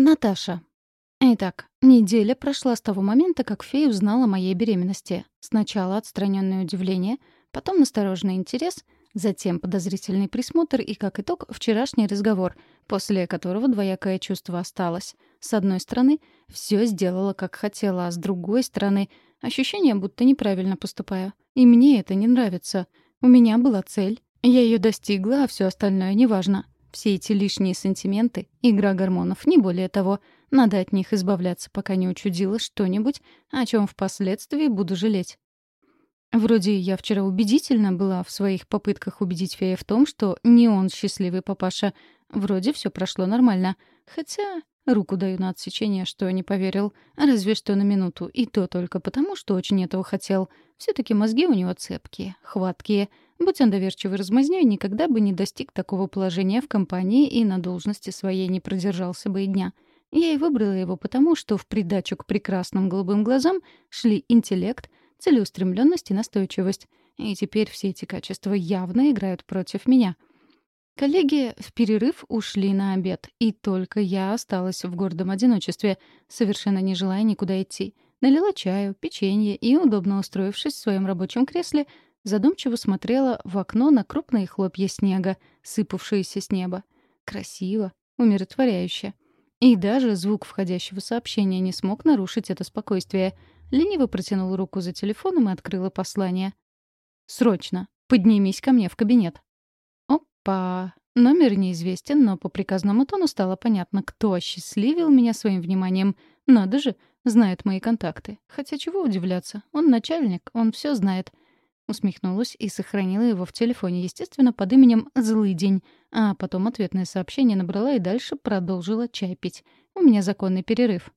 Наташа. Итак, неделя прошла с того момента, как фея узнала о моей беременности. Сначала отстраненное удивление, потом настороженный интерес, затем подозрительный присмотр и, как итог, вчерашний разговор, после которого двоякое чувство осталось. С одной стороны, все сделала, как хотела, а с другой стороны, ощущение, будто неправильно поступаю. И мне это не нравится. У меня была цель. Я ее достигла, а все остальное неважно. Все эти лишние сантименты — игра гормонов, не более того. Надо от них избавляться, пока не учудила что-нибудь, о чем впоследствии буду жалеть. Вроде я вчера убедительно была в своих попытках убедить Фея в том, что не он счастливый папаша. Вроде все прошло нормально. Хотя руку даю на отсечение, что не поверил. Разве что на минуту. И то только потому, что очень этого хотел. все таки мозги у него цепкие, хваткие — Будь он доверчивый размазнёй, никогда бы не достиг такого положения в компании и на должности своей не продержался бы и дня. Я и выбрала его потому, что в придачу к прекрасным голубым глазам шли интеллект, целеустремленность и настойчивость. И теперь все эти качества явно играют против меня. Коллеги в перерыв ушли на обед, и только я осталась в гордом одиночестве, совершенно не желая никуда идти. Налила чаю, печенье и, удобно устроившись в своем рабочем кресле, задумчиво смотрела в окно на крупные хлопья снега, сыпавшиеся с неба. Красиво, умиротворяюще. И даже звук входящего сообщения не смог нарушить это спокойствие. Лениво протянула руку за телефоном и открыла послание. «Срочно! Поднимись ко мне в кабинет!» Опа! Номер неизвестен, но по приказному тону стало понятно, кто осчастливил меня своим вниманием. Надо же, знает мои контакты. Хотя чего удивляться? Он начальник, он все знает. Усмехнулась и сохранила его в телефоне, естественно, под именем «Злый день», а потом ответное сообщение набрала и дальше продолжила чай пить. У меня законный перерыв.